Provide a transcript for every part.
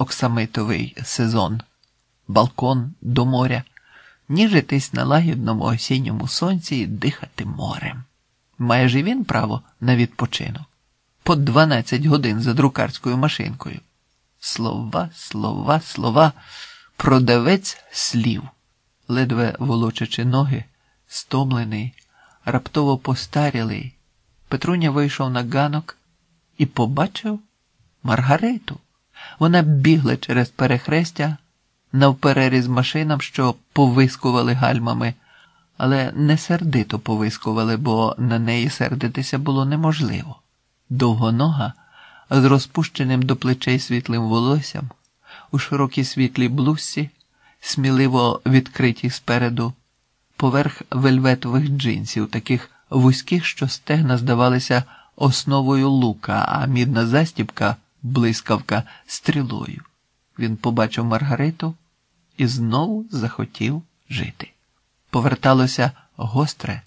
оксамитовий сезон, балкон до моря, ніжитись на лагідному осінньому сонці і дихати морем. Має ж він право на відпочинок по 12 годин за друкарською машинкою. Слова, слова, слова, продавець слів, ледве волочачи ноги, стомлений, раптово постарілий. Петруня вийшов на ганок і побачив Маргариту. Вона бігла через перехрестя навпереріз машинам, що повискували гальмами, але не сердито повискували, бо на неї сердитися було неможливо. Довгонога з розпущеним до плечей світлим волоссям, у широкій світлій блузці, сміливо відкритій спереду, поверх вельветових джинсів, таких вузьких, що стегна здавалися основою лука, а мідна застібка, блискавка стрілою. Він побачив Маргариту і знову захотів жити. Поверталося гостре,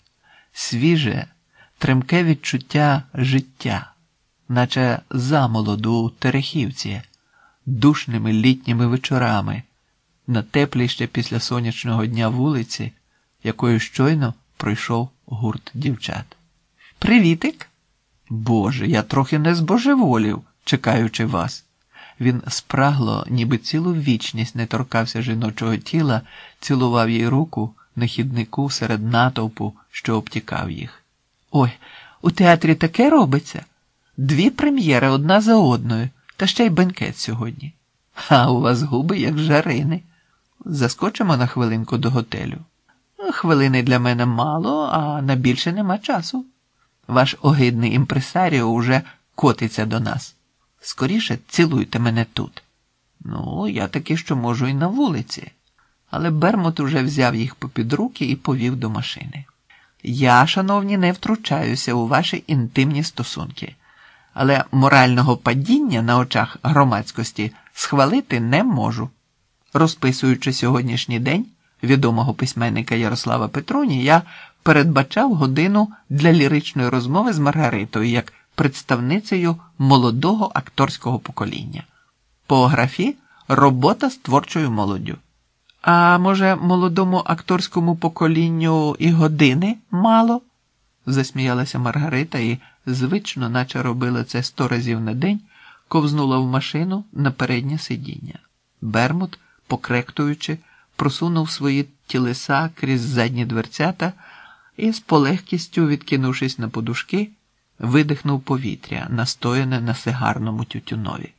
свіже, тремке відчуття життя наче замолоду у Терехівці, душними літніми вечорами, на теплій ще після сонячного дня вулиці, якою щойно пройшов гурт дівчат. Привітик! Боже, я трохи не збожеволів, чекаючи вас. Він спрагло, ніби цілу вічність не торкався жіночого тіла, цілував їй руку на хіднику серед натовпу, що обтікав їх. Ой, у театрі таке робиться. Дві прем'єри одна за одною, та ще й бенкет сьогодні. А у вас губи, як жарини. Заскочимо на хвилинку до готелю. Хвилини для мене мало, а на більше нема часу. Ваш огидний імпресаріо уже котиться до нас. Скоріше цілуйте мене тут. Ну, я таки що можу і на вулиці. Але Бермот уже взяв їх попід руки і повів до машини. Я, шановні, не втручаюся у ваші інтимні стосунки але морального падіння на очах громадськості схвалити не можу. Розписуючи сьогоднішній день відомого письменника Ярослава Петруні, я передбачав годину для ліричної розмови з Маргаритою як представницею молодого акторського покоління. По графі робота з творчою молоддю. А може, молодому акторському поколінню і години мало? засміялася Маргарита і звично, наче робила це сто разів на день, ковзнула в машину на переднє сидіння. Бермут, покректуючи, просунув свої тілеса крізь задні дверцята і з полегкістю, відкинувшись на подушки, видихнув повітря, настояне на сигарному тютюнові.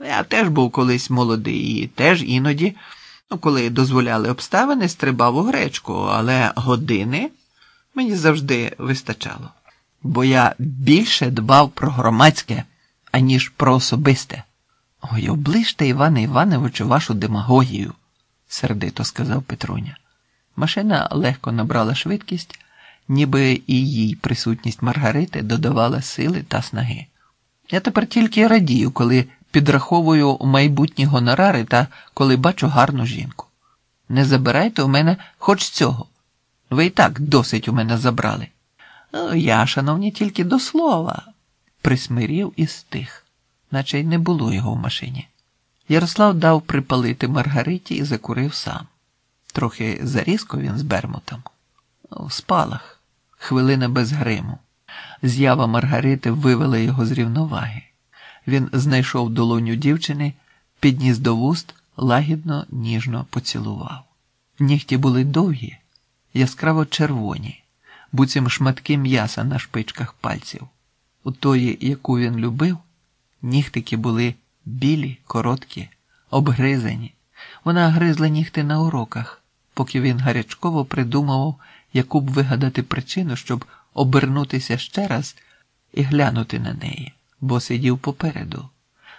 Я теж був колись молодий і теж іноді, ну, коли дозволяли обставини, стрибав у гречку, але години мені завжди вистачало бо я більше дбав про громадське, аніж про особисте. Ой, оближте, Іване Івановичу, вашу демагогію, сердито сказав Петруня. Машина легко набрала швидкість, ніби і їй присутність Маргарити додавала сили та снаги. Я тепер тільки радію, коли підраховую майбутні гонорари та коли бачу гарну жінку. Не забирайте у мене хоч цього. Ви і так досить у мене забрали. Я, шановні, тільки до слова, присмирів і стих, наче й не було його в машині. Ярослав дав припалити Маргариті і закурив сам. Трохи зарізко він з бермотом. В спалах, хвилина без гриму. З'ява Маргарити вивела його з рівноваги. Він знайшов долоню дівчини, підніс до вуст, лагідно, ніжно поцілував. Нігті були довгі, яскраво червоні буцім шматки м'яса на шпичках пальців. У тої, яку він любив, нігтики були білі, короткі, обгризані. Вона гризла нігти на уроках, поки він гарячково придумував, яку б вигадати причину, щоб обернутися ще раз і глянути на неї, бо сидів попереду.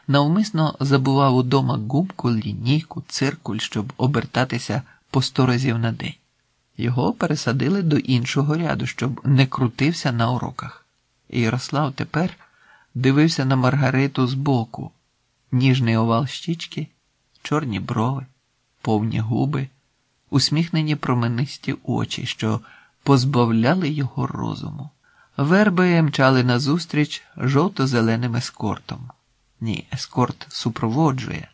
Навмисно забував удома губку, лінійку, циркуль, щоб обертатися по сто разів на день. Його пересадили до іншого ряду, щоб не крутився на уроках. Ярослав тепер дивився на Маргариту збоку, ніжний овал щічки, чорні брови, повні губи, усміхнені променисті очі, що позбавляли його розуму. Верби мчали назустріч жовто-зеленим ескортом. Ні, ескорт супроводжує.